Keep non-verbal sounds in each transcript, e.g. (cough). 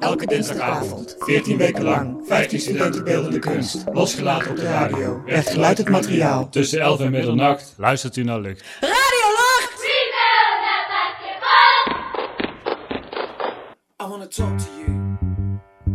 Elke dinsdagavond, 14 weken lang, 15 studenten beeldende kunst. Losgelaten op de radio. Echt geluid het materiaal. Tussen 11 en middernacht luistert u naar Lucht. Radio Lucht! I want to talk to you.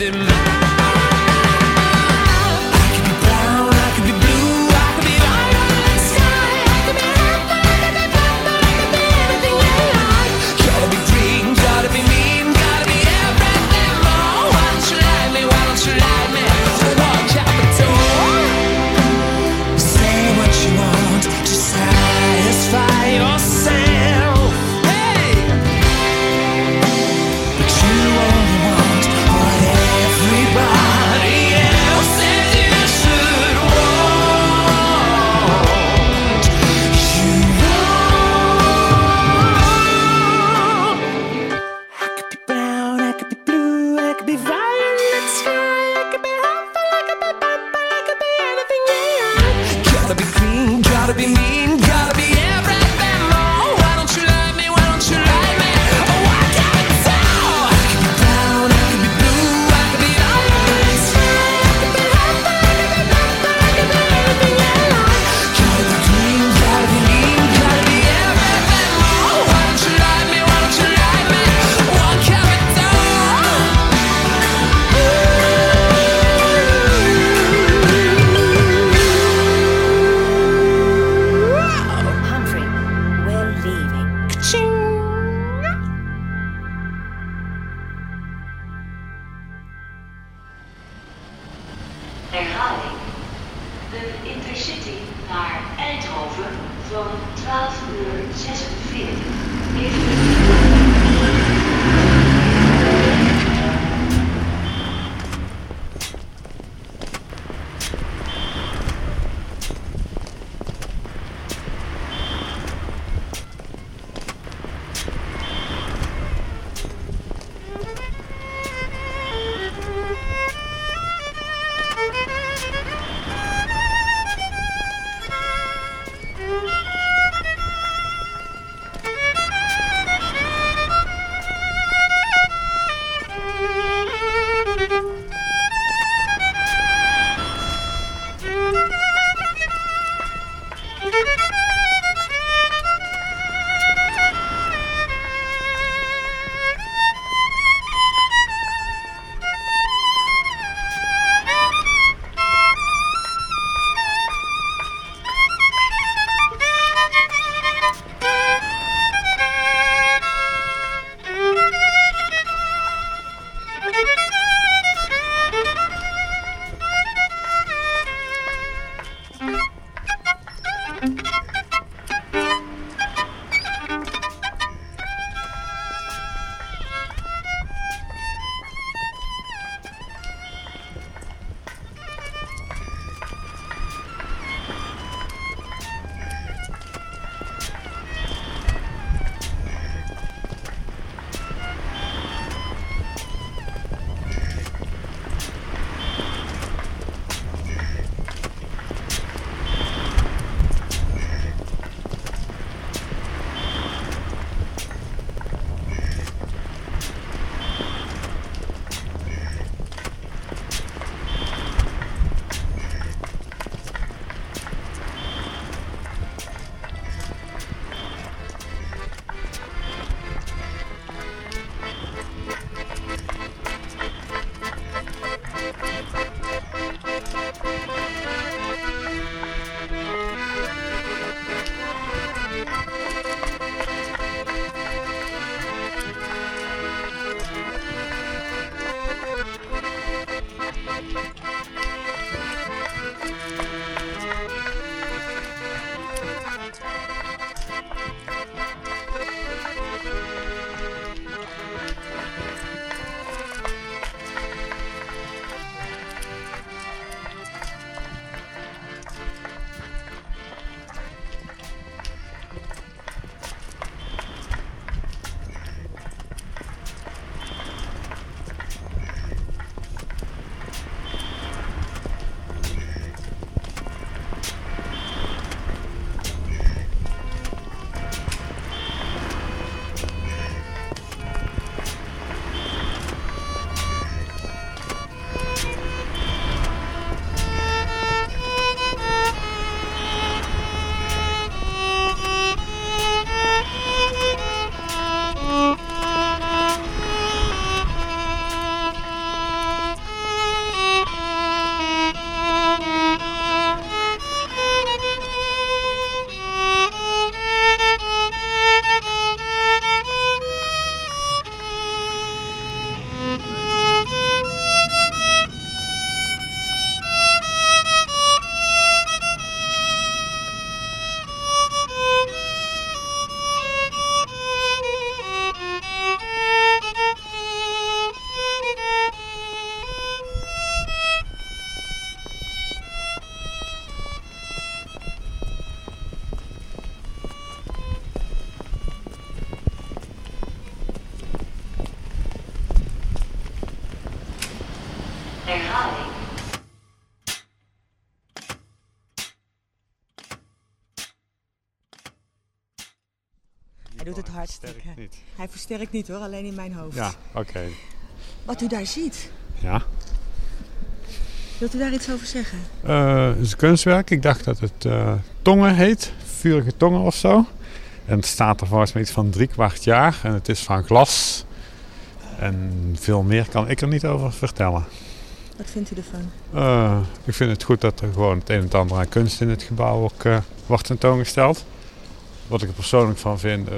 in my doet het hartstikke. Sterk niet. Hij versterkt niet hoor, alleen in mijn hoofd. Ja, oké. Wat u daar ziet, Ja. wilt u daar iets over zeggen? Eh, het is een kunstwerk. Ik dacht dat het eh, tongen heet. Vurige tongen of zo. En het staat er volgens mij iets van drie kwart jaar. En het is van glas. En veel meer kan ik er niet over vertellen. Wat vindt u ervan? Eh, ik vind het goed dat er gewoon het een en het ander aan kunst in het gebouw ook wordt tentoongesteld. Wat ik er persoonlijk van vind, eh,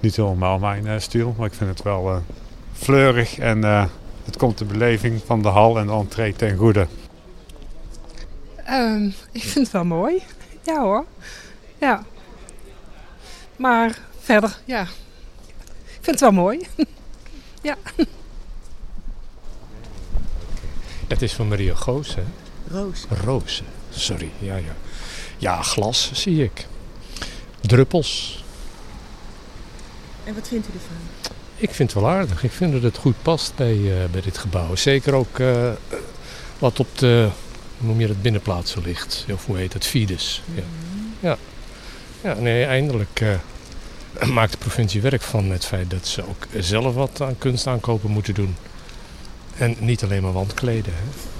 niet helemaal mijn eh, stijl. Maar ik vind het wel eh, fleurig en eh, het komt de beleving van de hal en de entree ten goede. Ehm, ik vind het wel mooi. Ja hoor. Ja. Maar verder, ja. Ik vind het wel mooi. (laughs) ja. Het is van Maria Goos, hè? Roos. Roos, sorry. Ja, ja. Ja, glas zie ik. Druppels. En wat vindt u ervan? Ik vind het wel aardig. Ik vind dat het goed past bij, eh, bij dit gebouw. Zeker ook eh, wat op de, hoe noem je dat, binnenplaatsen ligt. Of hoe heet het, fides. Ja, ja. ja nee, eindelijk eh, maakt de provincie werk van het feit dat ze ook zelf wat aan kunst aankopen moeten doen. En niet alleen maar wandkleden. Hè.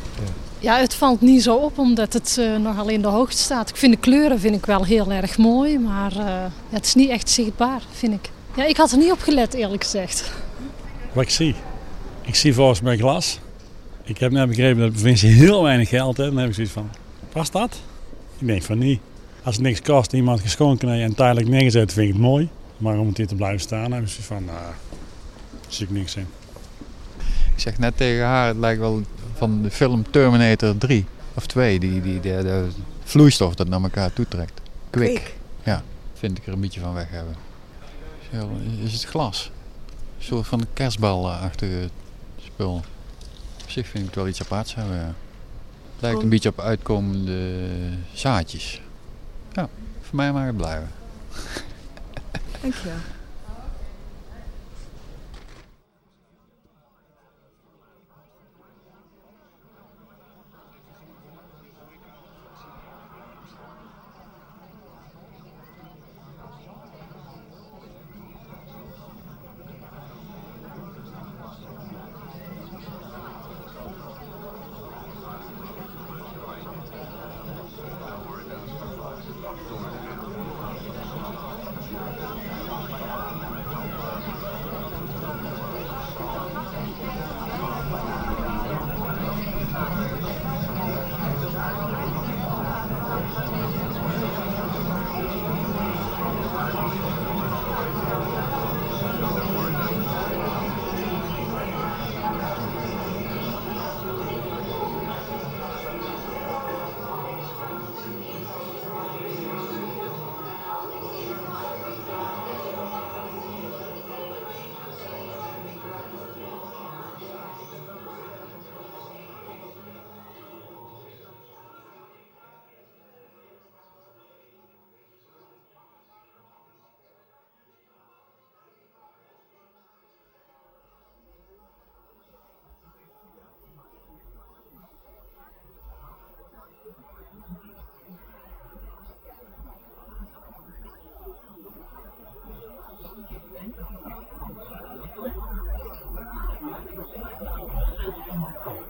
Ja, het valt niet zo op omdat het eh, nogal in de hoogte staat. Ik vind de kleuren vind ik wel heel erg mooi, maar eh, ja, het is niet echt zichtbaar, vind ik. Ja, ik had er niet op gelet, eerlijk gezegd. Wat ik zie. Ik zie volgens mij glas. Ik heb net begrepen dat de provincie heel weinig geld heeft. Dan heb ik zoiets van, past dat? Ik denk van niet. Als het niks kost iemand geschonken heeft en tijdelijk neergezet, vind ik het mooi. Maar om het hier te blijven staan, heb ik zoiets van, nou, daar zie ik niks in. Ik zeg net tegen haar, het lijkt wel van de film Terminator 3 of 2, die, die, de, de vloeistof dat naar elkaar toetrekt. Kwik. Kwik. Ja, vind ik er een beetje van weg hebben. Is het glas? Een soort van kerstbalachtige spul. Op zich vind ik het wel iets aparts hebben, ja. Het lijkt een Kom. beetje op uitkomende zaadjes. Ja, voor mij mag het blijven. Dankjewel.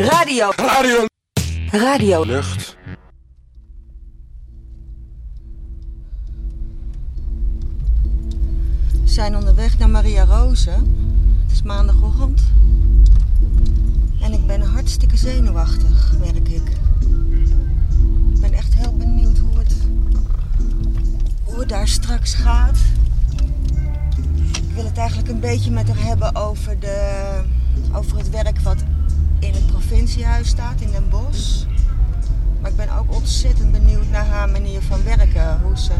Radio. Radio. Radio. Lucht. We zijn onderweg naar Maria Rose. Het is maandagochtend. En ik ben hartstikke zenuwachtig, merk ik. Ik ben echt heel benieuwd hoe het, hoe het daar straks gaat. Ik wil het eigenlijk een beetje met haar hebben over, de, over het werk wat in het provinciehuis staat in Den Bosch. Maar ik ben ook ontzettend benieuwd naar haar manier van werken. Hoe ze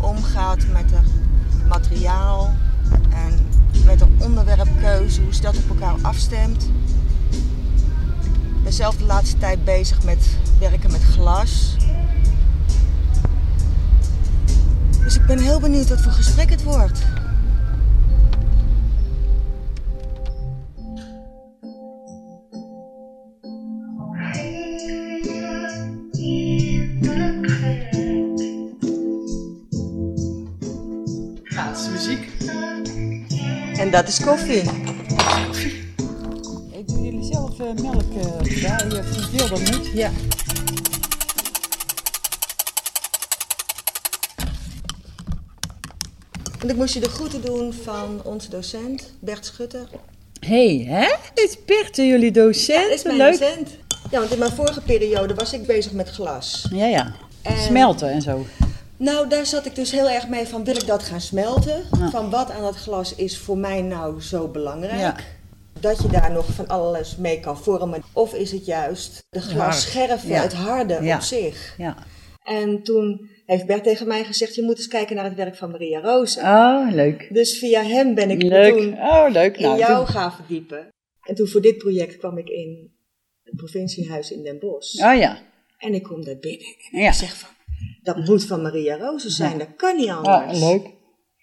omgaat met het materiaal en met de onderwerpkeuze, hoe ze dat op elkaar afstemt. Ik ben zelf de laatste tijd bezig met werken met glas. Dus ik ben heel benieuwd wat voor gesprek het wordt. Dat is koffie. Ik doe jullie zelf eh, melk uh, bij. Je hoeveel dat moet. Ja. Want ik moest je de groeten doen van onze docent, Bert Schutter. Hé, hey, hè? Is Bert jullie docent? Ja, is mijn Leuk. docent. Ja, want in mijn vorige periode was ik bezig met glas. Ja, ja. En- Smelten en zo. Nou, daar zat ik dus heel erg mee van, wil ik dat gaan smelten? Van wat aan dat glas is voor mij nou zo belangrijk? Ja. Dat je daar nog van alles mee kan vormen. Of is het juist de glasscherven, Ja. het harde op zich? Ja. En toen heeft Bert tegen mij gezegd, je moet eens kijken naar het werk van Maria Roos. Oh, leuk. Dus via hem ben ik Leuk. toen Oh, leuk. in Nou, jou toen- gaan verdiepen. En toen voor dit project kwam ik in het provinciehuis in Den Bosch. Oh ja. En ik kom daar binnen en ik zeg van, dat moet van Maria Rozen zijn, Ja. dat kan niet anders. Ah, leuk.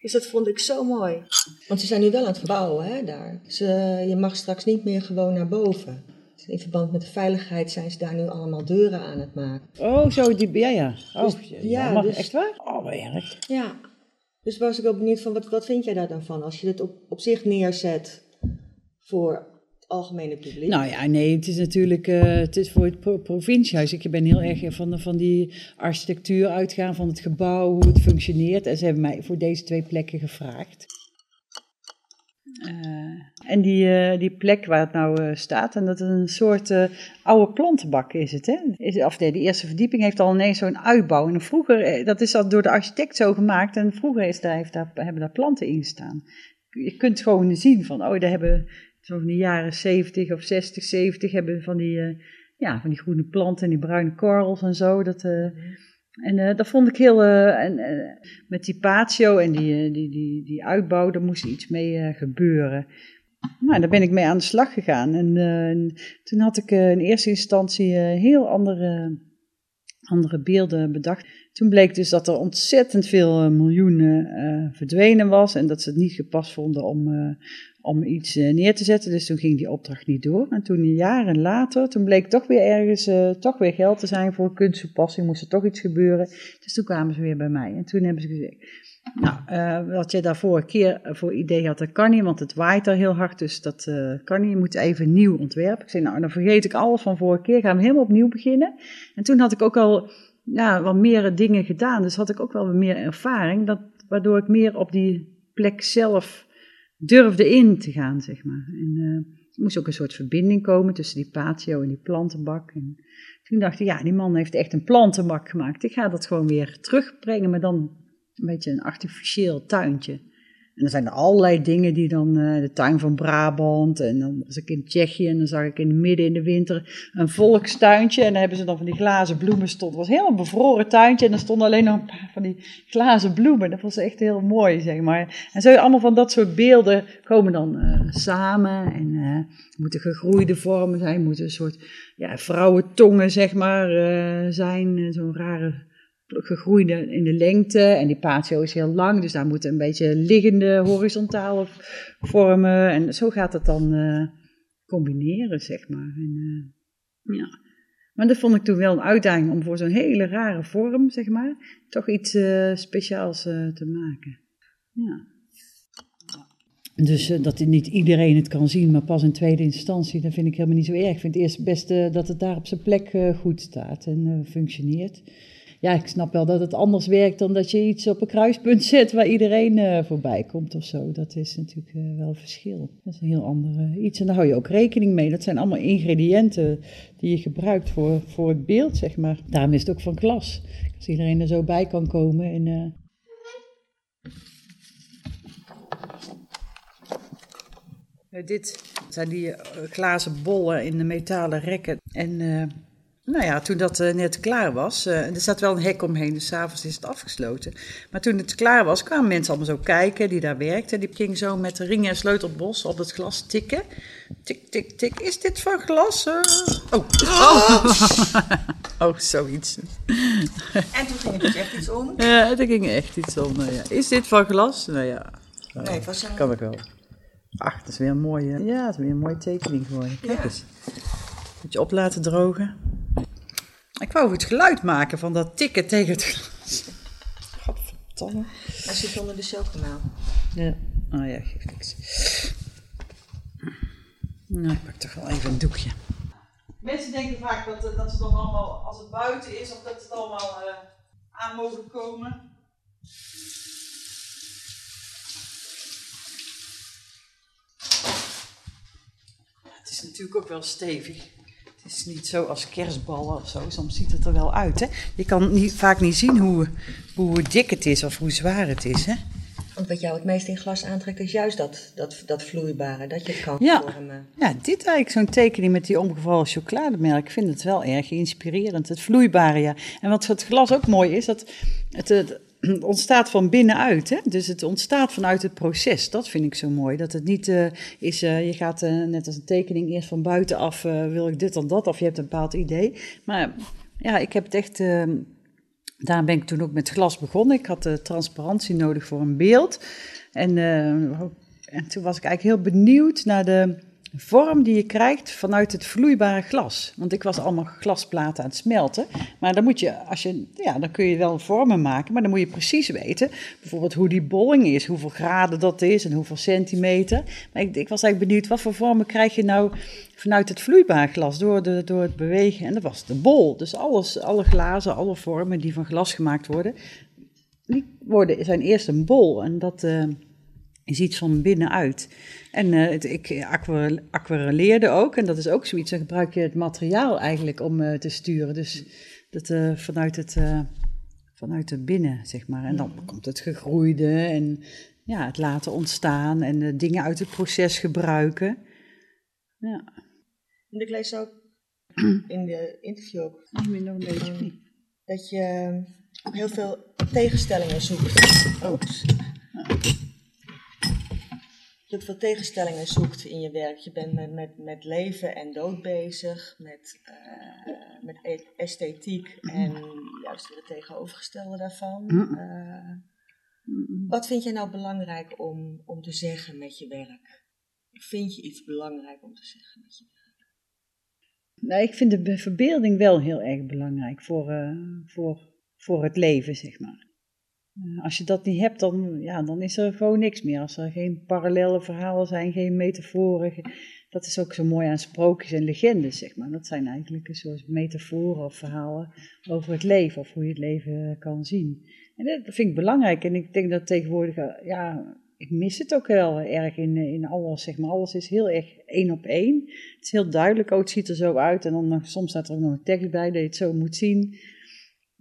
Dus dat vond ik zo mooi. Want ze zijn nu wel aan het verbouwen hè, daar. Ze, je mag straks niet meer gewoon naar boven. In verband met de veiligheid zijn ze daar nu allemaal deuren aan het maken. Oh, zo die... Ja, ja. Oh, Dus- ja, ja, dus, dus- echt waar? Oh, wat erg. Ja. Dus was ik wel benieuwd van, wat, wat vind jij daar dan van? Als je dit op, op zich neerzet voor algemene publiek. Nou ja, nee, het is natuurlijk eh, het is voor het pro- provinciehuis. Ik ben heel erg van, van die architectuur uitgaan, van het gebouw, hoe het functioneert. En ze hebben mij voor deze twee plekken gevraagd. Eh, en die, eh, die plek waar het nou staat, en dat is een soort oude plantenbak is het. Hè? Is, of de eerste verdieping heeft al ineens zo'n uitbouw. En vroeger, dat is al door de architect zo gemaakt. En vroeger is daar, heeft daar, hebben daar planten in gestaan. Je kunt gewoon zien van, oh, daar hebben zo in de jaren 70 of 60, 70 hebben van die, eh, ja, van die groene planten en die bruine korrels en zo. Dat, eh, en eh, dat vond ik heel, en, met die patio en die, die, die, die uitbouw, daar moest iets mee gebeuren. Nou, daar ben ik mee aan de slag gegaan. En eh, toen had ik in eerste instantie heel andere, andere beelden bedacht. Toen bleek dus dat er ontzettend veel eh, miljoenen eh, verdwenen was en dat ze het niet gepast vonden om, eh, om iets neer te zetten. Dus toen ging die opdracht niet door. En toen jaren later, toen bleek toch weer ergens toch weer geld te zijn voor kunsttoepassing, moest er toch iets gebeuren. Dus toen kwamen ze weer bij mij en toen hebben ze gezegd, nou, wat je daar vorige keer voor idee had, dat kan niet, want het waait daar heel hard, dus dat kan niet. Je moet even nieuw ontwerpen. Ik zei, nou, dan vergeet ik alles van vorige keer, gaan we helemaal opnieuw beginnen. En toen had ik ook al ja, wat meer dingen gedaan, dus had ik ook wel meer ervaring, dat, waardoor ik meer op die plek zelf durfde in te gaan, zeg maar. En eh, er moest ook een soort verbinding komen tussen die patio en die plantenbak. En toen dacht ik, ja, die man heeft echt een plantenbak gemaakt. Ik ga dat gewoon weer terugbrengen, maar dan een beetje een artificieel tuintje. En er zijn er allerlei dingen die dan, eh, de tuin van Brabant, en dan was ik in Tsjechië en dan zag ik in het midden in de winter een volkstuintje. En dan hebben ze dan van die glazen bloemen stond. Het was een heel bevroren tuintje en er stonden alleen nog een paar van die glazen bloemen. Dat was echt heel mooi, zeg maar. En zo allemaal van dat soort beelden komen dan eh, samen en eh moeten gegroeide vormen zijn, moeten een soort ja, vrouwentongen, zeg maar, zijn. Zo'n rare gegroeide in de lengte en die patio is heel lang, dus daar moeten een beetje liggende horizontale vormen en zo gaat het dan eh, combineren, zeg maar. En, eh, ja. Maar dat vond ik toen wel een uitdaging om voor zo'n hele rare vorm, zeg maar, toch iets eh, speciaals te maken. Ja. Dus dat niet iedereen het kan zien, maar pas in tweede instantie, dat vind ik helemaal niet zo erg. Ik vind het eerst best dat het daar op zijn plek goed staat en functioneert. Ja, ik snap wel dat het anders werkt dan dat je iets op een kruispunt (laughs) zet waar iedereen eh, voorbij komt of zo. Dat is natuurlijk eh, wel een verschil. Dat is een heel ander eh, iets en daar hou je ook rekening mee. Dat zijn allemaal ingrediënten die je gebruikt voor, voor het beeld, zeg maar. Daarom is het ook van glas. Als iedereen er zo bij kan komen en... Dit zijn die glazen bollen in de metalen rekken. En nou ja, toen dat eh, net klaar was, eh, er staat wel een hek omheen, dus s'avonds is het afgesloten. Maar toen het klaar was, kwamen mensen allemaal zo kijken die daar werkten. Die gingen zo met de ringen en sleutelbos op het glas tikken. Tik, tik, tik. Is dit van glas? Eh, Oh. Oh. oh, zoiets. En toen ging het dus echt iets om. Ja, er ging echt iets om. nou ja. Is dit van glas? Nou ja. Nee, het was een- Kan ik wel. Ach, dat is weer een mooie, ja, dat is weer een mooie tekening geworden. Kijk Ja. eens. Moet je op laten drogen. Ik wou het geluid maken van dat tikken tegen het glas. Godverdomme. Hij zit onder de chocomel. Ja, oh ja, geeft niks. Nou, ik pak toch wel even een doekje. Mensen denken vaak dat, dat het dan allemaal, als het buiten is, of dat het allemaal eh, aan mogen komen. Het is natuurlijk ook wel stevig. Het is niet zo als kerstballen of zo. Soms ziet het er wel uit. Hè? Je kan niet, vaak niet zien hoe, hoe dik het is of hoe zwaar het is. Hè? Want wat jou het meest in glas aantrekt is juist dat, dat, dat vloeibare, dat je het kan Ja. vormen. Ja, dit eigenlijk, zo'n tekening met die omgevallen chocolademelk, ik vind het wel erg inspirerend. Het vloeibare, ja. En wat voor het glas ook mooi is, dat het, het (clears throat) ontstaat van binnenuit. Hè? Dus het ontstaat vanuit het proces. Dat vind ik zo mooi. Dat het niet eh, is, eh, je gaat eh, net als een tekening eerst van buitenaf, wil ik dit dan dat, of je hebt een bepaald idee. Maar ja, ik heb het echt... eh, daar ben ik toen ook met glas begonnen. Ik had de transparantie nodig voor een beeld. En, en toen was ik eigenlijk heel benieuwd naar de vorm die je krijgt vanuit het vloeibare glas. Want ik was allemaal glasplaten aan het smelten. Maar dan moet je, als je, ja, dan kun je wel vormen maken, maar dan moet je precies weten, bijvoorbeeld hoe die bolling is, hoeveel graden dat is en hoeveel centimeter. Maar ik, ik was eigenlijk benieuwd, wat voor vormen krijg je nou vanuit het vloeibare glas door, de, door het bewegen? En dat was de bol. Dus alles, alle glazen, alle vormen die van glas gemaakt worden, die worden, zijn eerst een bol. En dat eh, is iets van binnenuit. En eh, het, ik aqua- aquarelleerde ook. En dat is ook zoiets. Dan gebruik je het materiaal eigenlijk om eh, te sturen. Dus dat eh, vanuit het... eh, vanuit de binnen, zeg maar. En dan komt het gegroeide en ja, het laten ontstaan en de dingen uit het proces gebruiken. Ja. En ik lees ook (clears throat) in de interview ook nog een beetje niet? dat je ook heel veel tegenstellingen zoekt. Oh. Veel tegenstellingen zoekt in je werk. Je bent met, met, met leven en dood bezig, met, eh, met e- esthetiek en juist het tegenovergestelde daarvan. Mhm. Eh, wat vind jij nou belangrijk om, om te zeggen met je werk? Vind je iets belangrijk om te zeggen met je werk? Nou, ik vind de be- verbeelding wel heel erg belangrijk voor, eh, voor, voor het leven, zeg maar. Eh, als je dat niet hebt, dan, ja, dan is er gewoon niks meer. Als er geen parallele verhalen zijn, geen metaforen. Dat is ook zo mooi aan sprookjes en legendes, zeg maar. Dat zijn eigenlijk een soort metaforen of verhalen over het leven of hoe je het leven kan zien. En dat vind ik belangrijk. En ik denk dat tegenwoordig, eh, ja, ik mis het ook heel erg in, eh, in alles, zeg maar. Alles is heel erg één op één. Het is heel duidelijk, oh, het ziet er zo uit. En dan soms staat er ook nog een tekst bij dat je het zo moet zien.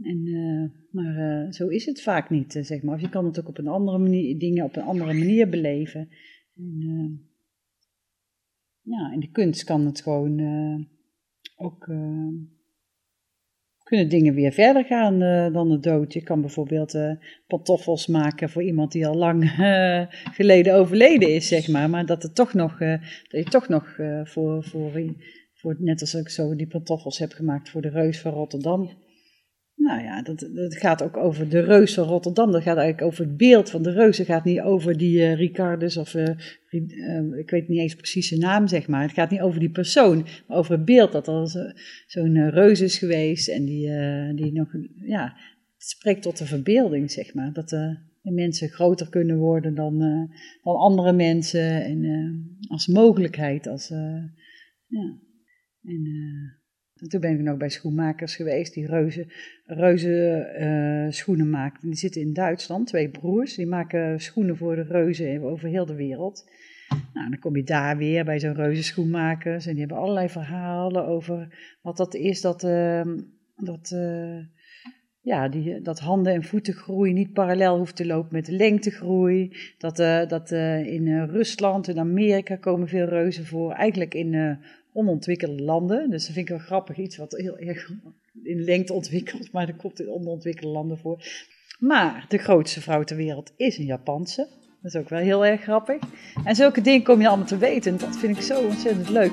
En, eh, maar eh, zo is het vaak niet, eh, zeg maar. Of je kan het ook op een andere manier, dingen op een andere manier beleven. En, ja, in de kunst kan het gewoon ook... kunnen dingen weer verder gaan dan de dood. Je kan bijvoorbeeld pantoffels maken voor iemand die al lang geleden overleden is, zeg maar. Maar dat, het toch nog, dat je toch nog voor, voor, voor, net als ik zo die pantoffels heb gemaakt voor de reus van Rotterdam. Nou ja, dat, dat gaat ook over de reus van Rotterdam. Dat gaat eigenlijk over het beeld van de reus. Het gaat niet over die eh, Ricardus of eh, eh, ik weet niet eens precies zijn naam, zeg maar. Het gaat niet over die persoon, maar over het beeld dat er zo- zo'n eh, reus is geweest. En die, die nog, ja, het spreekt tot de verbeelding, zeg maar. Dat, En mensen groter kunnen worden dan, dan andere mensen. En als mogelijkheid. Als, ja. En eh, toen ben ik nog bij schoenmakers geweest die reuze, reuze eh, schoenen maken. Die zitten in Duitsland, twee broers. Die maken schoenen voor de reuzen over heel de wereld. Nou, dan kom je daar weer bij zo'n reuze schoenmakers. En die hebben allerlei verhalen over wat dat is dat... ehm, dat eh, ja, die, dat handen- en voetengroei niet parallel hoeft te lopen met de lengtegroei. Dat, eh, dat in Rusland en Amerika komen veel reuzen voor. Eigenlijk in onontwikkelde landen. Dus dat vind ik wel grappig. Iets wat heel erg in lengte ontwikkeld, maar dat komt in onderontwikkelde landen voor. Maar de grootste vrouw ter wereld is een Japanse. Dat is ook wel heel erg grappig. En zulke dingen kom je allemaal te weten. En dat vind ik zo ontzettend leuk.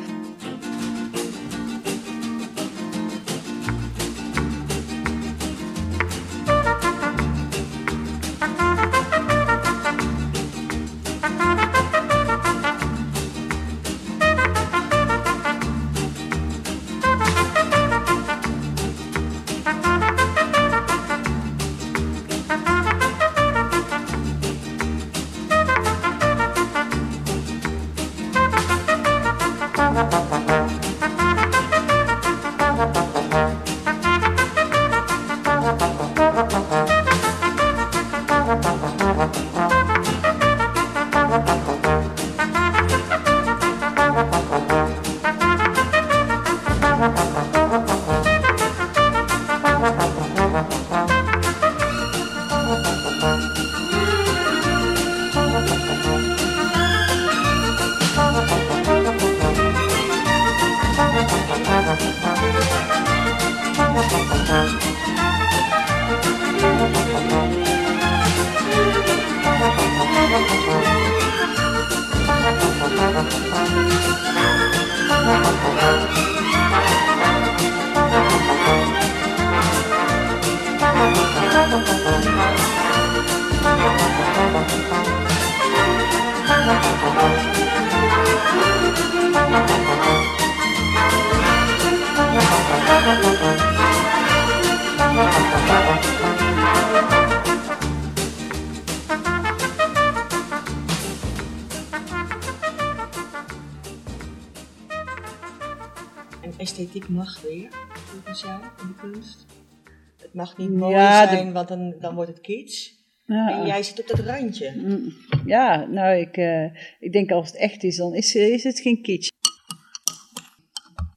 Het mag niet mooi Ja, de- zijn, want dan, dan wordt het kitsch. Ja. En jij zit op dat randje. Mm, Ja, nou, ik, eh, ik denk als het echt is, dan is, is het geen kitsch.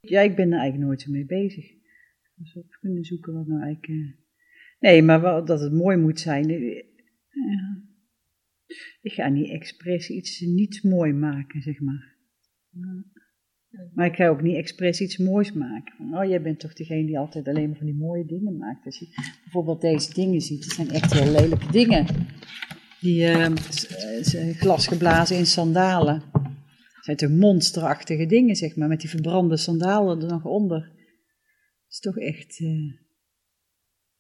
Ja, ik ben er eigenlijk nooit zo mee bezig. Dus op kunnen zoeken wat nou eigenlijk... eh, Nee, maar wel, dat het mooi moet zijn. eh. Ik ga niet expres iets niet mooi maken, zeg maar. Ja. Maar ik ga ook niet expres iets moois maken. Van, oh, jij bent toch degene die altijd alleen maar van die mooie dingen maakt. Als je bijvoorbeeld deze dingen ziet, dat zijn echt heel lelijke dingen. Die eh, s- eh, glas geblazen in sandalen. Dat zijn toch monsterachtige dingen, zeg maar, met die verbrande sandalen er nog onder. Dat is toch echt... eh,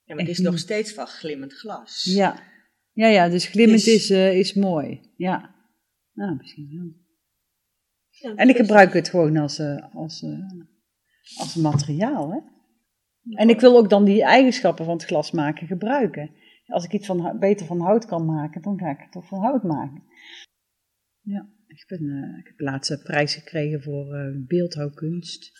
Ja, maar het is nog steeds van glimmend glas. ja. ja, ja, dus glimmend Dus- is, eh, is mooi. Ja, nou, misschien wel. Ja, En ik gebruik het gewoon als, eh, als, eh, als materiaal. Hè? En ik wil ook dan die eigenschappen van het glas maken gebruiken. Als ik iets van, beter van hout kan maken, dan ga ik het toch van hout maken. Ja, ik, ben, eh, ik heb laatst een prijs gekregen voor eh, beeldhouwkunst.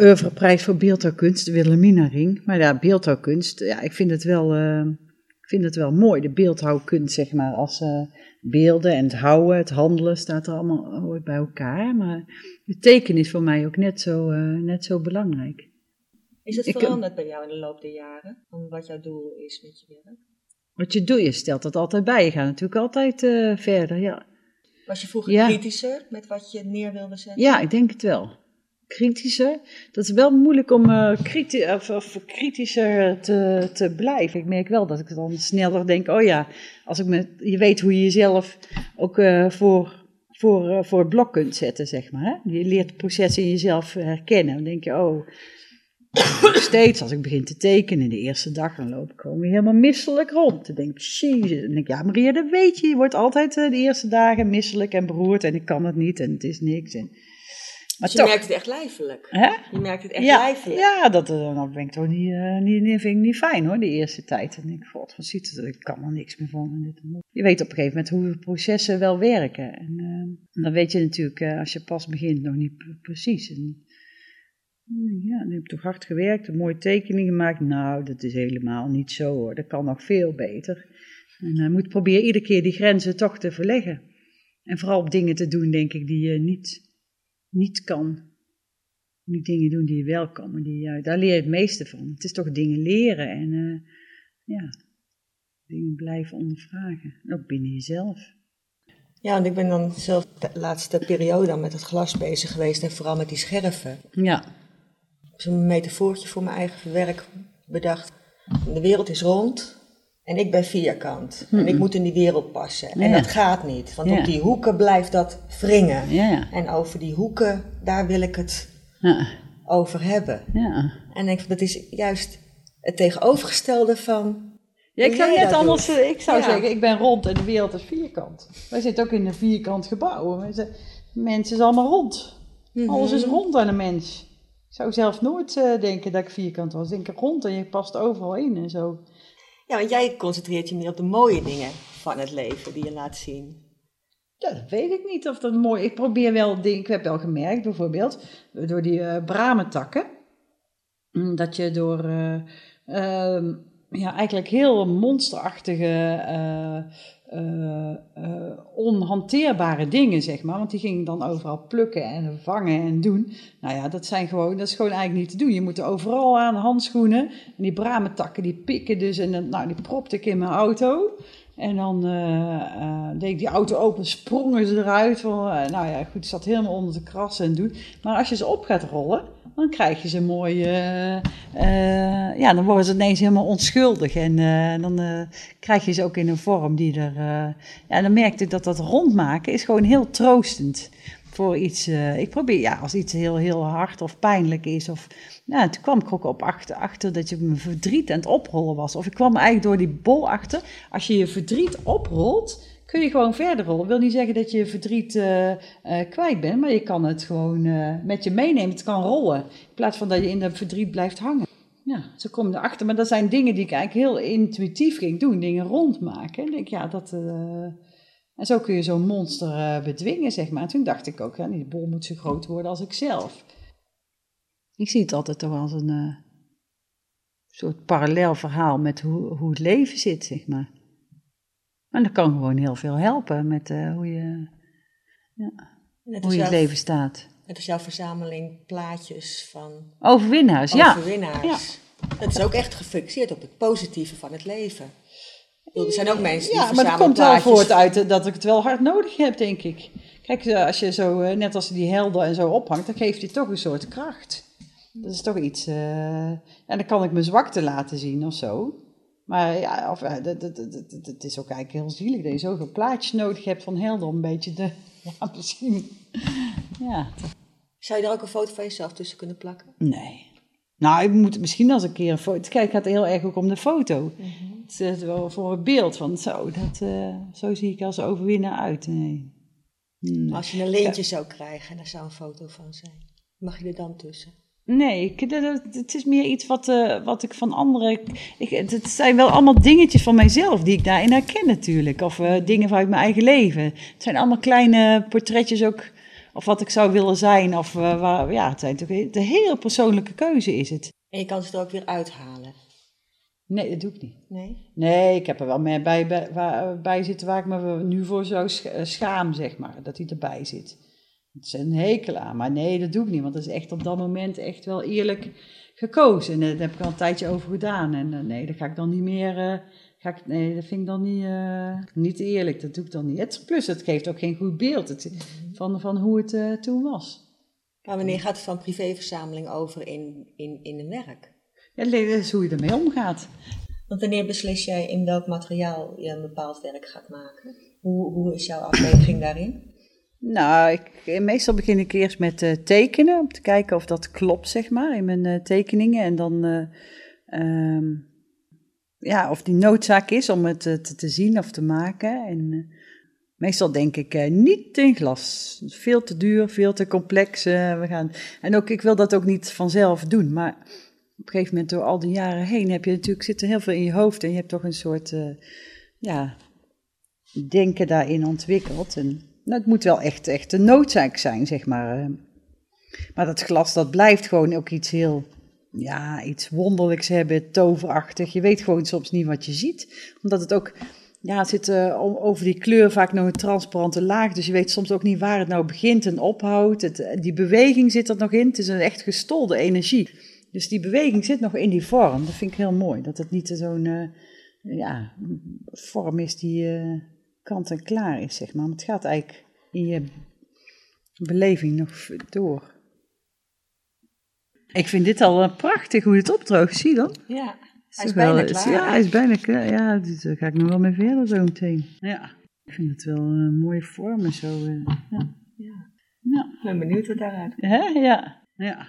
Oeuvreprijs voor beeldhouwkunst, de Wilhelminaring. Maar ja, beeldhouwkunst, ja, ik vind het wel, vind het wel mooi. De beeldhouwkunst, zeg maar, als eh, beelden en het houden, het handelen staat er allemaal ooit bij elkaar. Maar het tekenen is voor mij ook net zo, eh, net zo belangrijk. Is het Ik- veranderd bij jou in de loop der jaren? Van wat jouw doel is met je werk? Wat je doet, je stelt dat altijd bij. Je gaat natuurlijk altijd eh, verder, ja. Was je vroeger Ja. kritischer met wat je neer wilde zetten? Ja, ik denk het wel. Kritischer. Dat is wel moeilijk om eh, kriti of, of kritischer te, te blijven. Ik merk wel dat ik dan sneller denk, oh ja, als ik me, je weet hoe je jezelf ook eh, voor, voor, eh, voor het blok kunt zetten, zeg maar. Hè? Je leert het proces in jezelf herkennen. Dan denk je, oh, (coughs) steeds als ik begin te tekenen de eerste dag, dan loop ik gewoon helemaal misselijk rond. Dan denk ik, jezus. Dan denk ik, ja Maria, dat weet je. Je wordt altijd eh, de eerste dagen misselijk en beroerd en ik kan het niet en het is niks. En, Maar Dus je toch. merkt het echt lijfelijk. Hè? Je merkt het echt ja, lijfelijk. Ja, dat eh, dat ben ik toch niet, eh, niet, niet, vind ik niet fijn hoor, de eerste tijd. Dan denk ik, god, wat ziet het ik kan er niks meer van. en dit en dat. Je weet op een gegeven moment hoe processen wel werken. En eh, dan weet je natuurlijk, als je pas begint, nog niet pre- precies. En, ja, nu heb ik toch hard gewerkt, een mooie tekening gemaakt. Nou, dat is helemaal niet zo hoor, dat kan nog veel beter. En je moet proberen iedere keer die grenzen toch te verleggen. En vooral op dingen te doen, denk ik, die je niet, niet kan. Niet dingen doen die je wel kan, maar die, ja, daar leer je het meeste van. Het is toch dingen leren en eh, ja, dingen blijven ondervragen. Ook binnen jezelf. Ja, want ik ben dan zelf de laatste periode dan met het glas bezig geweest en vooral met die scherven. Ja. Zo'n metafoortje voor mijn eigen werk bedacht. De wereld is rond en ik ben vierkant. En ik Mhm. moet in die wereld passen. En dat gaat niet, want Ja. op die hoeken blijft dat wringen. Ja. En over die hoeken, daar wil ik het Ja. over hebben. Ja. En ik, dat is juist het tegenovergestelde van. Ja, ik zou net anders, doet. eh, ik zou zeggen, ik ben rond en de wereld is vierkant. Wij zitten ook in een vierkant gebouw. Zijn- Mensen is allemaal rond. Alles is Mhm. rond aan een mens. Ik zou zelf nooit eh, denken dat ik vierkant was. Ik denk rond en je past overal in en zo. Ja, want jij concentreert je meer op de mooie dingen van het leven die je laat zien. Ja, dat weet ik niet of dat mooi Ik probeer wel dingen. Ik heb wel gemerkt, bijvoorbeeld, door die eh bramentakken. Dat je door eh, ehm, ja, eigenlijk heel monsterachtige, eh, eh, eh, onhanteerbare dingen, zeg maar. Want die gingen dan overal plukken en vangen en doen. Nou ja, dat, zijn gewoon, dat is gewoon eigenlijk niet te doen. Je moet er overal aan handschoenen. En die bramentakken, die pikken dus. En nou, die propte ik in mijn auto. En dan deed ik die auto open, sprongen ze eruit. Van, nou ja, goed, zat helemaal onder de krassen en doen. Maar als je ze op gaat rollen, dan krijg je ze mooi... eh, ja, dan worden ze ineens helemaal onschuldig. En eh, dan krijg je ze ook in een vorm die er... ja, dan merkte ik dat dat rondmaken is gewoon heel troostend voor iets. ik probeer, ja, als iets heel, heel hard of pijnlijk is. Of, ja, toen kwam ik ook op achter, achter dat je mijn verdriet aan het oprollen was. Of ik kwam eigenlijk door die bol achter. Als je je verdriet oprolt, kun je gewoon verder rollen. wil niet zeggen dat je verdriet eh, eh, kwijt bent, maar je kan het gewoon eh, met je meenemen. Het kan rollen. In plaats van dat je in dat verdriet blijft hangen. Ja, zo kom je erachter. Maar dat zijn dingen die ik eigenlijk heel intuïtief ging doen. Dingen rondmaken. En denk, ja, dat... en zo kun je zo'n monster bedwingen, zeg maar. En toen dacht ik ook, ja, die bol moet zo groot worden als ik zelf. Ik zie het altijd toch als een soort parallel verhaal met hoe, hoe het leven zit, zeg maar. En dat kan gewoon heel veel helpen met eh, hoe je, ja, hoe je het jouw- leven staat. Net als jouw verzameling plaatjes van Overwinnaars, ja. overwinnaars. Dat is ook echt gefixeerd op het positieve van het leven. Bedoel, er zijn ook mensen die Ja, maar dat komt wel voort uit eh, dat ik het wel hard nodig heb, denk ik. Kijk, eh, als je zo, net als die helden en zo ophangt, dan geeft hij toch een soort kracht. Dat is toch iets. en dan kan ik mijn zwakte laten zien of zo. Maar ja, of, eh, dat- dat- dat- dat- het is ook eigenlijk heel zielig dat je zoveel plaatjes nodig hebt van helden om een beetje te. (laughs) Ja, misschien. Ja, Zou je daar ook een foto van jezelf tussen kunnen plakken? Nee. Nou, ik moet misschien als een keer een foto. Kijk, het gaat heel erg ook om de foto. Mhm. Het is wel voor het beeld van zo. Dat, eh, zo zie ik als overwinnaar uit. Nee. Nee. Als je een leentje zou krijgen en daar zou een foto van zijn, mag je er dan tussen? Nee, het is meer iets wat, eh, wat ik van anderen. Ik, het zijn wel allemaal dingetjes van mijzelf die ik daarin herken, natuurlijk. Of eh, dingen vanuit mijn eigen leven. Het zijn allemaal kleine portretjes ook. Of wat ik zou willen zijn. Of eh, waar, ja, het zijn natuurlijk. De hele persoonlijke keuze is het. En je kan ze er ook weer uithalen. Nee, dat doe ik niet. Nee? Nee, ik heb er wel meer bij, bij, bij zitten waar ik me nu voor zou sch- schaam, zeg maar. Dat hij erbij zit. Het is een hekel aan. Maar nee, dat doe ik niet. Want dat is echt op dat moment echt wel eerlijk gekozen. En daar heb ik al een tijdje over gedaan. En eh, nee, dat ga ik dan niet meer... eh, ga ik, nee, dat vind ik dan niet, eh, niet eerlijk. Dat doe ik dan niet. Het, plus, het geeft ook geen goed beeld het, van, van hoe het toen was. Maar wanneer gaat het van privéverzameling over in, in, in een werk? Ja, dat is hoe je ermee omgaat. Want wanneer beslis jij in welk materiaal je een bepaald werk gaat maken? Hoe, hoe is jouw afweging daarin? Nou, ik, meestal begin ik eerst met eh, tekenen, om te kijken of dat klopt, zeg maar, in mijn eh, tekeningen. En dan, eh, ehm, ja, of die noodzaak is om het te, te zien of te maken. En, Meestal denk ik niet in glas. Veel te duur, veel te complex. we gaan... En ook, ik wil dat ook niet vanzelf doen. Maar op een gegeven moment, door al die jaren heen, heb je natuurlijk, zit er heel veel in je hoofd. En je hebt toch een soort ja, denken daarin ontwikkeld. En nou, het moet wel echt, echt een noodzaak zijn, zeg maar. eh. Maar dat glas, dat blijft gewoon ook iets heel, ja, iets wonderlijks hebben, toverachtig. Je weet gewoon soms niet wat je ziet. Omdat het ook, ja, zit eh, over die kleur vaak nog een transparante laag. Dus je weet soms ook niet waar het nou begint en ophoudt. Het, eh, die beweging zit er nog in. Het is een echt gestolde energie. Dus die beweging zit nog in die vorm. Dat vind ik heel mooi. Dat het niet zo'n ja, vorm is die kant en klaar is, zeg maar. Het gaat eigenlijk in je beleving nog door. Ik vind dit al eh, prachtig hoe het opdroogt. Zie je dan? Ja, hij is wel- bijna klaar. Ja, hij is bijna klaar. Ja, dus daar ga ik nog wel mee verder zo meteen. Ja, ik vind het wel een mooie vormen zo. eh, ja. Ja, ik ben benieuwd wat daaruit komt. Hè? Ja. ja.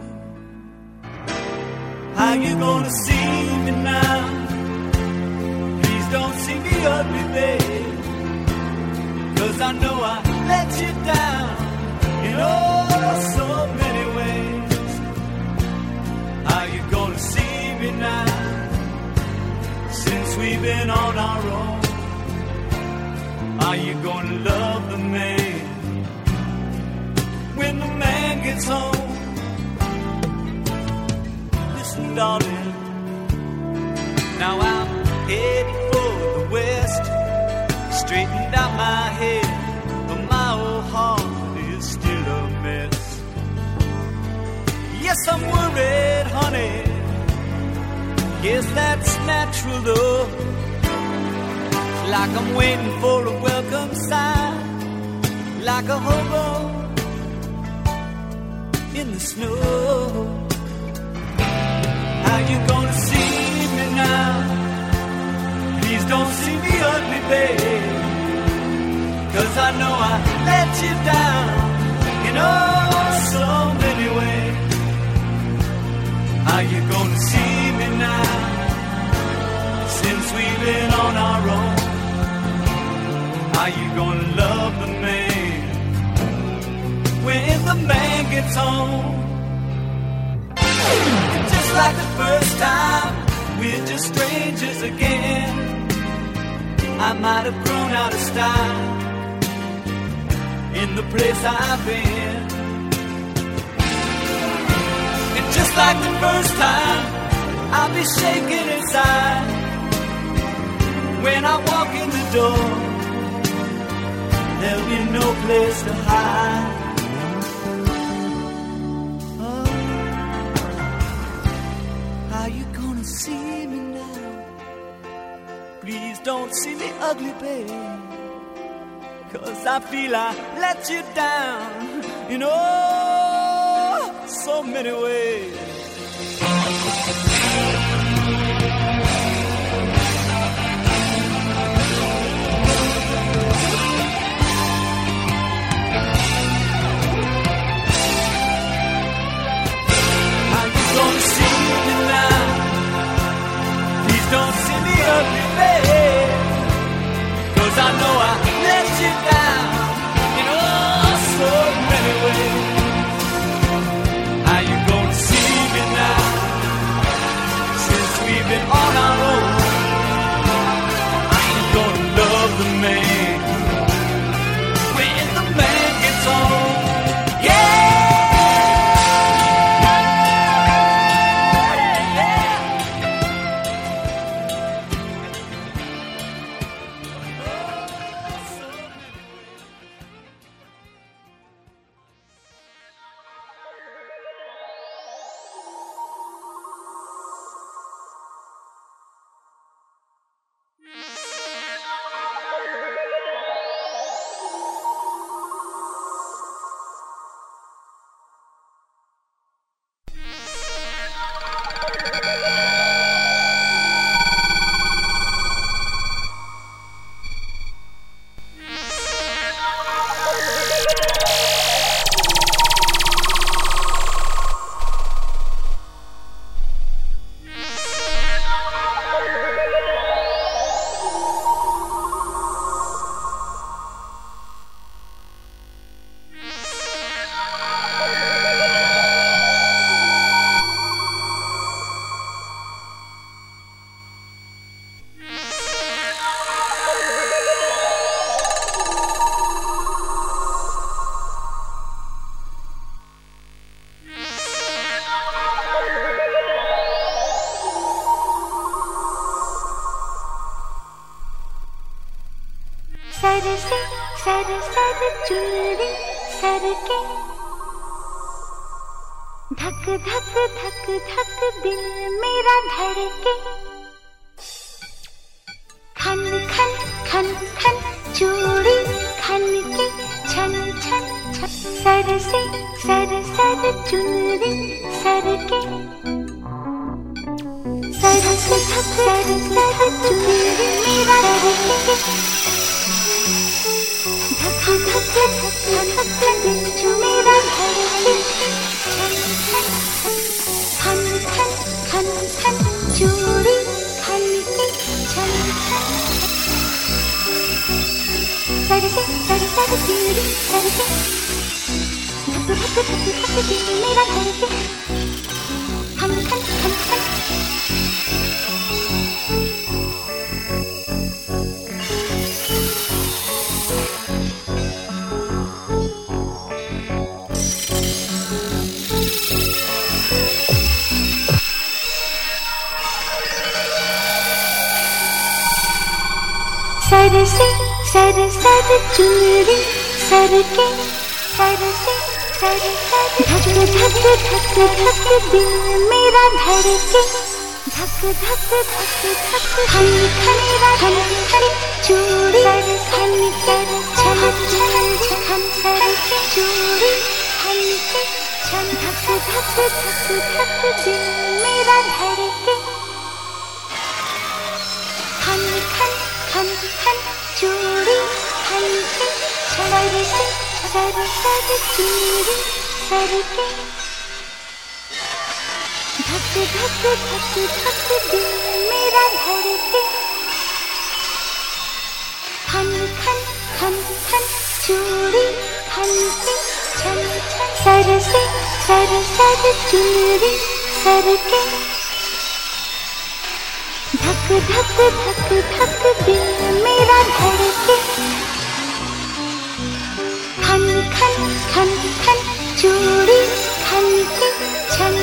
How you gonna see me now? Please don't see me ugly, babe. Cause I know I let you down in oh so many ways. How you gonna see me now? Since we've been on our own. Are you gonna love the man when the man gets home? Now I'm headed for the west. Straightened out my head, but my old heart is still a mess. Yes, I'm worried, honey. Guess that's natural, though. It's like I'm waiting for a welcome sign, like a hobo in the snow. How you gonna see me now? Please don't see me ugly, babe. Cause I know I let you down in oh so many ways. How you gonna see me now? Since we've been on our own. How you gonna love the man when the man gets home? Like the first time, we're just strangers again. I might have grown out of style in the place I've been. And just like the first time, I'll be shaking inside when I walk in the door. There'll be no place to hide. Don't see me ugly, babe. Cause I feel I let you down you know, so many ways. Gonna see me now? Please don't see me ugly, babe. Cause I know I सर से सर सर चूड़ी सर के सर से सर सर धक धक धक धक दिल मेरा धड़के धक धक धक धक खन खन खन खन चूड़ी सर खन सर छन छन छन सर के चूड़ी खन के छन धक धक धक धक दिल मेरा धड़के खन 조리 한때 사라리세 사라리사리 지리 사리게. 박수 박수 박수 박수 비밀한 하루게. 반칸 반칸 조리 한때 찬찬 사라세 사라사리 지리 사리게. धक धक धक धक दिल मेरा धड़के। खन खन खन खन चूड़ी खन के छन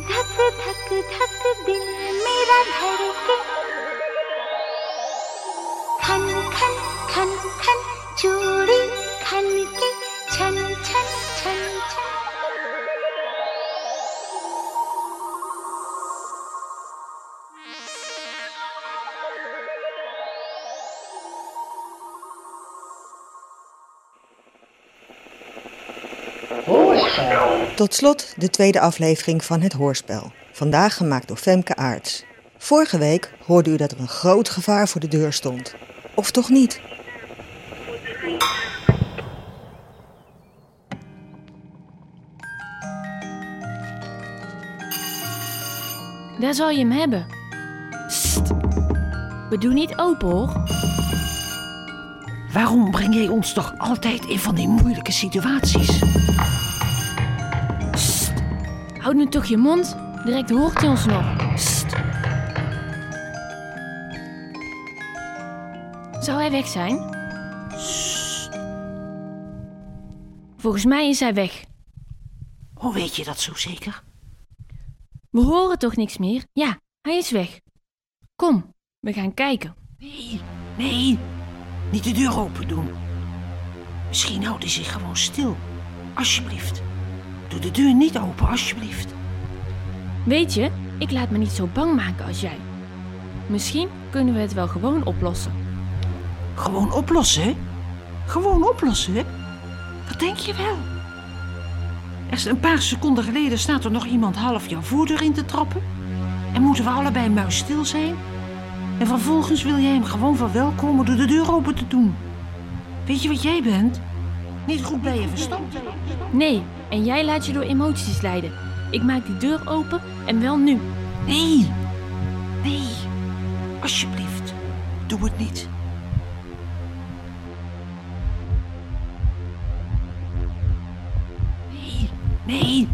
धक धक धक दिल मेरा धड़के Tot slot de tweede aflevering van het hoorspel. Vandaag gemaakt door Femke Aarts. Vorige week hoorde u dat er een groot gevaar voor de deur stond. Of toch niet? Daar zal je hem hebben. Sst. We doen niet open hoor. Waarom breng jij ons toch altijd in van die moeilijke situaties? Houd nu toch je mond. Direct hoort hij ons nog. Sst. Zou hij weg zijn? Volgens mij is hij weg. Hoe weet je dat zo zeker? We horen toch niks meer? Ja, hij is weg. Kom, we gaan kijken. Nee, nee. Niet de deur open doen. Misschien houdt hij zich gewoon stil. Alsjeblieft. Doe de deur niet open, alsjeblieft. Weet je, ik laat me niet zo bang maken als jij. Misschien kunnen we het wel gewoon oplossen. Gewoon oplossen, hè? Gewoon oplossen, hè? Dat denk je wel. Er is een paar seconden geleden staat er nog iemand half jouw voordeur in te trappen. En moeten we allebei muisstil zijn? En vervolgens wil jij hem gewoon verwelkomen door de deur open te doen. Weet je wat jij bent? Niet goed bij je verstand. Nee, en jij laat je door emoties leiden. Ik maak die deur open en wel nu. Nee, nee. Alsjeblieft, doe het niet. Nee, nee.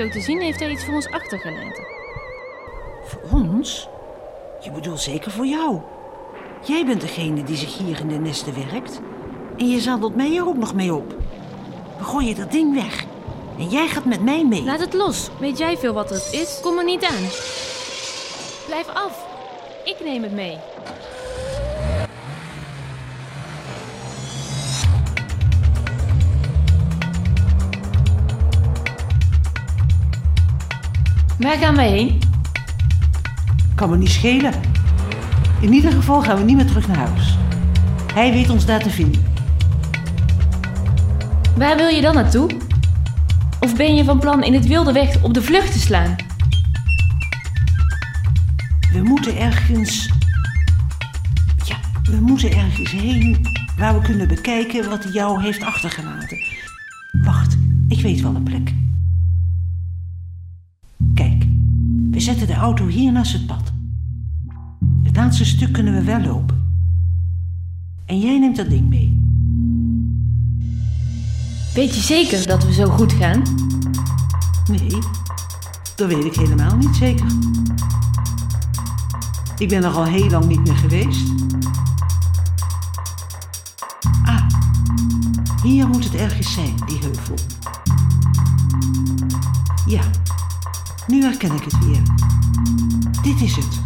Zo te zien heeft hij iets voor ons achtergelaten. Voor ons? Je bedoelt zeker voor jou. Jij bent degene die zich hier in de nesten werkt. En je zadelt mij er ook nog mee op. We gooien dat ding weg. En jij gaat met mij mee. Laat het los. Weet jij veel wat het is? Kom er niet aan. Blijf af. Ik neem het mee. Waar gaan we heen? Kan me niet schelen. In ieder geval gaan we niet meer terug naar huis. Hij weet ons daar te vinden. Waar wil je dan naartoe? Of ben je van plan in het wilde weg op de vlucht te slaan? We moeten ergens. Ja, we moeten ergens heen waar we kunnen bekijken wat hij jou heeft achtergelaten. Wacht, ik weet wel een plek. We zetten de auto hier naast het pad. Het laatste stuk kunnen we wel lopen. En jij neemt dat ding mee. Weet je zeker dat we zo goed gaan? Nee, dat weet ik helemaal niet zeker. Ik ben er al heel lang niet meer geweest. Ah, hier moet het ergens zijn, die heuvel. Ja, nu herken ik het weer. Dit is het.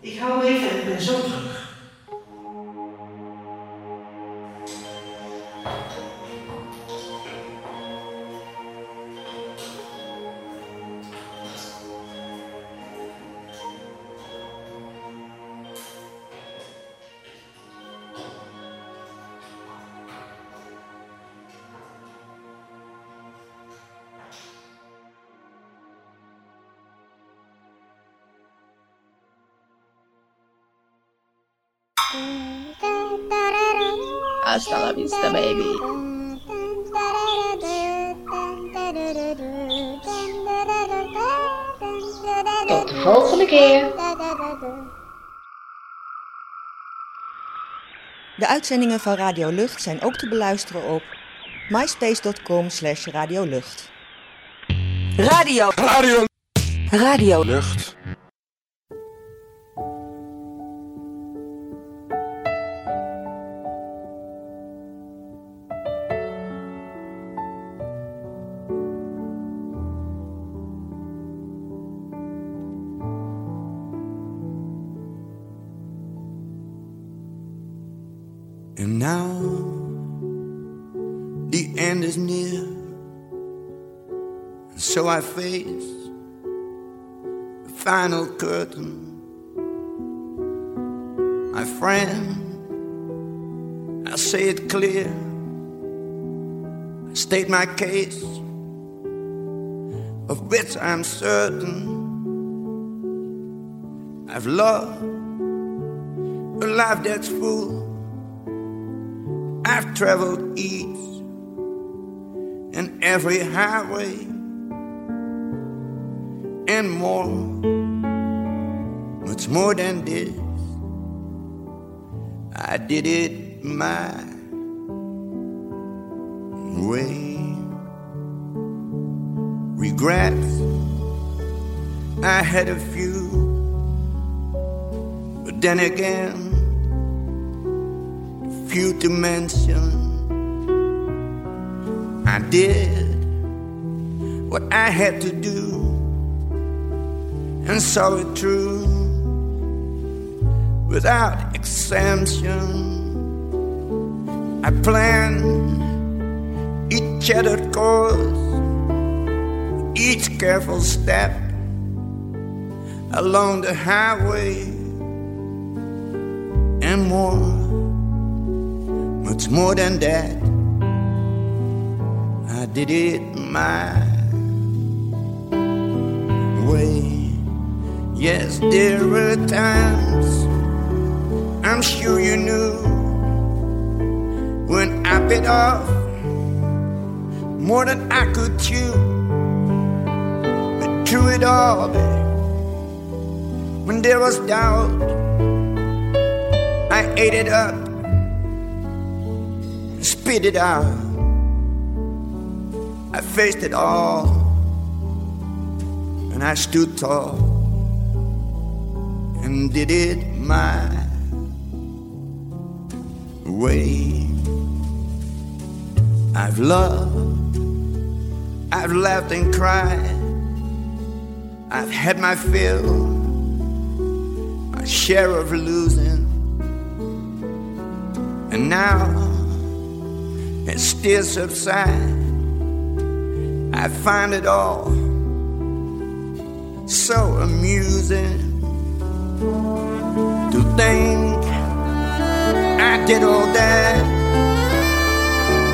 Ik hou even en ben zo terug. Baby. Tot de volgende keer. De uitzendingen van Radio Lucht zijn ook te beluisteren op myspace.com slash radiolucht. Radio. Radio. Radio. Lucht. Say it clear. I state my case, of which I'm certain. I've loved a life that's full. I've traveled east and every highway and more, much more than this. I did it my way. Regrets, I had a few, but then again, few to mention. I did what I had to do and saw it through without exemption. I plan each shattered course, each careful step along the highway, and more, much more than that. I did it my way. Yes, there were times I'm sure you knew bit off more than I could chew. But through it all, babe, when there was doubt, I ate it up, spit it out. I faced it all, and I stood tall and did it my way. I've loved, I've laughed and cried, I've had my fill, my share of losing, and now it still subsides. I find it all so amusing to think I did all that,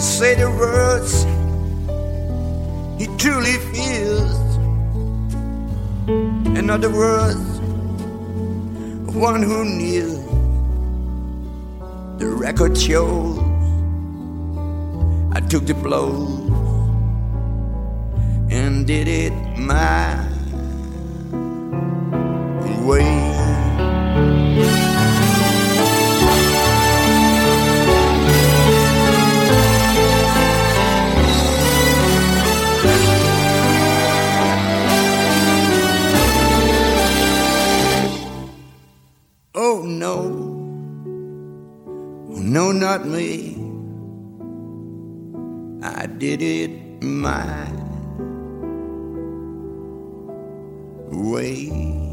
Say the words he truly feels. In other words, one who kneels. The record shows I took the blows and did it my way. No, not me. I did it my way.